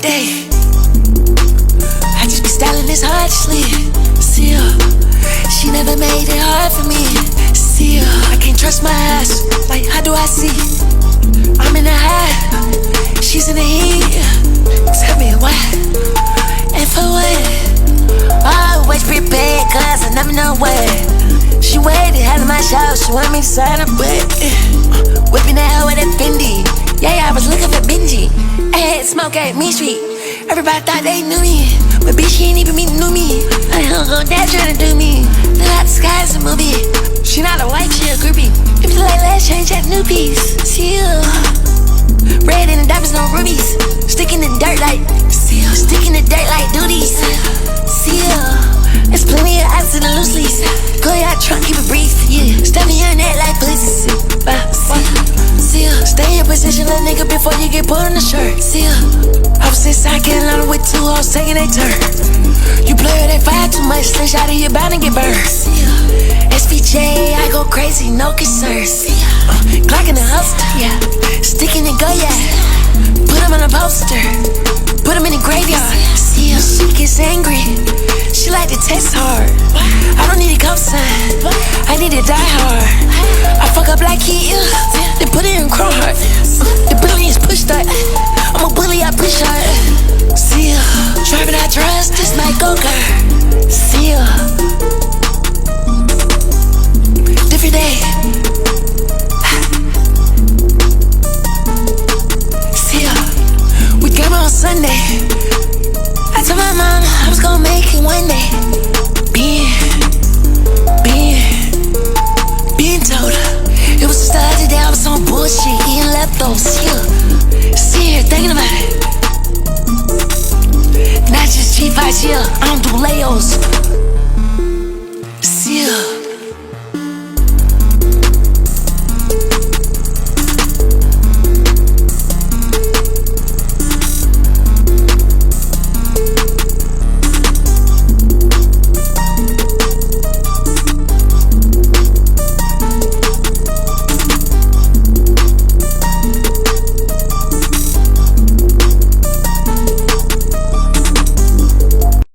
day. I just be styling this hard to sleep. See her, she never made it hard for me. See her, I can't trust my eyes. Like, how do I see? I'm in the high, she's in the heat. Tell me why, and for what? Always prepared, cause I never know what. She waited, had my show, she want me to sign her butt. Whipping that hoe with that Fendi. Yeah, yeah, I was looking smoke at Mean Street. Everybody thought they knew me. But bitch, she ain't even meet knew me. I hung on that trying to do me. The hot sky is a movie. She not a white, she a groupie. If you like last change, that new piece. See you. Red in the diamonds, no rubies. Stick in the dirt like seal. Stick in the dirt like duties. Seal. There's plenty of ice in the loose leaves. Go your trunk, keep it brief. Yeah. Step in your neck like position, little nigga, before you get put on the shirt. Seal. I was inside getting on with two hoes taking a turn. You play with that fire too much, slish out of your bound to get burned. SVJ, I go crazy, no concerns. Uh, Glock in the holster, yeah. Stick in the go, yeah. Put him on a poster. Put him in the graveyard. See her, she gets angry. She like to test hard. I don't need a cosign. I need to die hard. I fuck up like he is. Trust, might go girl. See. Different day. See ya. We came on Sunday. I told my mom I was gonna make it one day. invadir See ya.